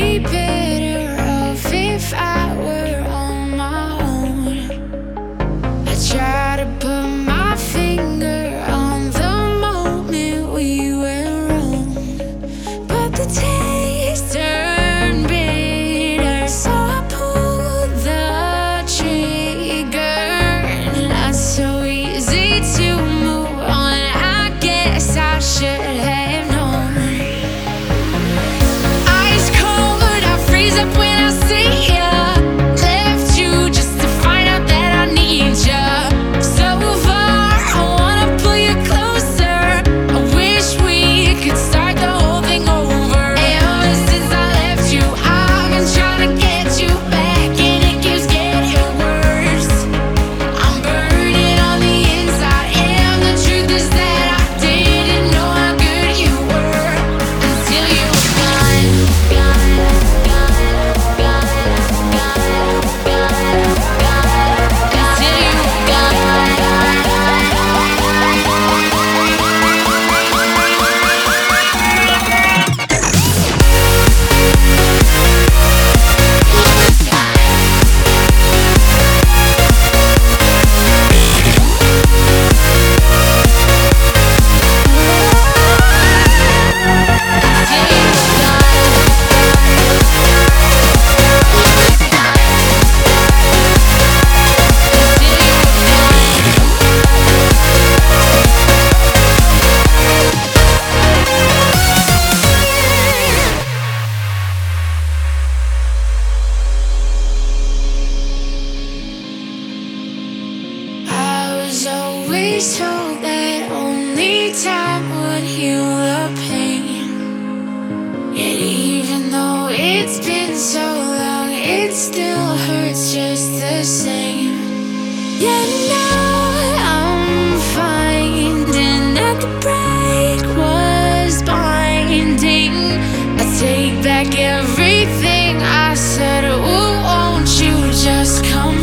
be better off if I up with so that only time would heal the pain. And even though it's been so long, it still hurts just the same. Yeah, now I'm finding that the break was binding. I take back everything I said. Oh, won't you just come?